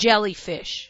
jellyfish.